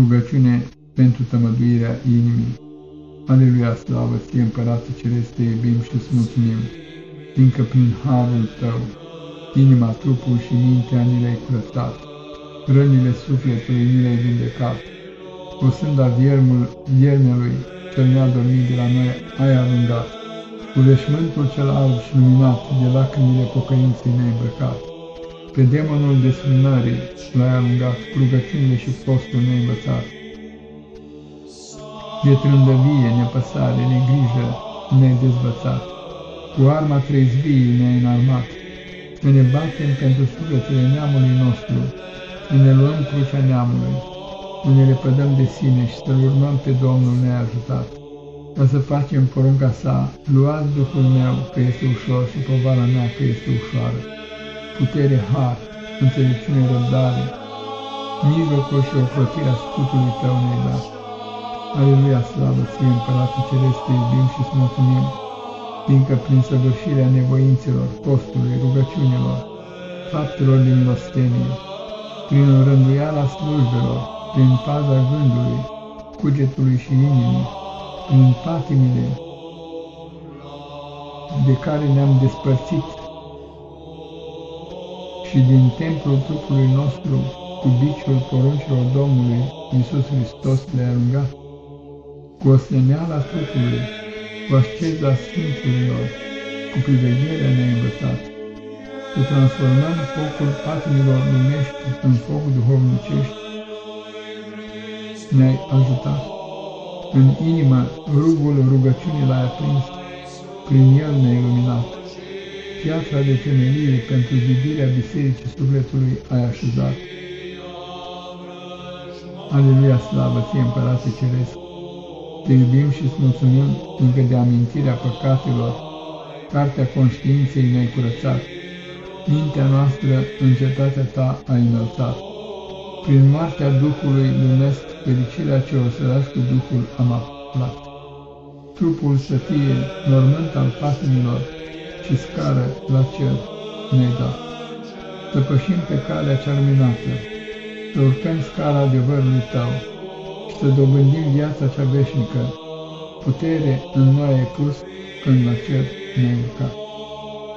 Rugăciune pentru tămăduirea inimii. Aleluia, slavă ție, Împărate Ceresc, te iubim și îți mulțumim, fiindcă prin harul tău, inima, trupul și mintea ni le-ai curățat, rănile sufletului ni le-ai vindecat, o sânda viermul viermelui, cel ne-a dormit de la noi, ai alungat, cu veșmântul cel alb și luminat, de lacrimile pocăinței ne-ai îmbrăcat. Pe demonul desfrânării l-ai alungat, cu rugăciunile și postul neînvățat. De trândăvie, nepăsare, negrijă ne-ai dezvățat, cu arma trezviei ne-ai înarmat, să ne batem pentru sufletele neamului nostru, să ne luăm crucea neamului, să ne lepădăm de sine și să-L urmăm pe Domnul neajutat. Ca să facem porunca sa, luați Duhul meu că este ușor și povara mea că este ușoară putere, har, înțelepciune, răbdare, mijlocul și ocrotirea scutului tău ne-ai dat. Aleluia, slavă ție, Împărate Ceresc, te iubim și îți mulțumim, fiindcă prin săvârșirea nevoințelor, postului, rugăciunilor, faptelor din milostenie, prin rânduiala slujbelor, prin paza gândului, cugetului și inimii, prin patimile de care ne-am despărțit și din templul trupului nostru, cu biciul poruncilor Domnului Iisus Hristos le-a alungat, cu osteneala trupului, cu asceza Sfinților, cu privegherea ne-a învățat, să transformăm focul patimilor lumești în foc duhovnicești, ne-ai ajutat. În inimă rugul rugăciunii l-ai aprins, prin el ne-ai luminat piatra de temelie pentru zidirea bisericii sufletului ai așezat. Aleluia, slavă ție, Împărate Ceresc! Te iubim și îți mulțumim încă de amintirea păcatelor, cartea conștiinței ne-ai curățat, mintea noastră în cetatea ta ai înălțat. Prin moartea Duhului lumesc, fericirea ce o sărască Duhul am aflat. Trupul să fie mormânt al patimilor, și scară la cer ne-ai dat. Să pășim pe calea cea luminată, să urcăm scara adevărului tău și să dobândim viața cea veșnică. Putere în noi ai pus când la cer ne-ai urcat.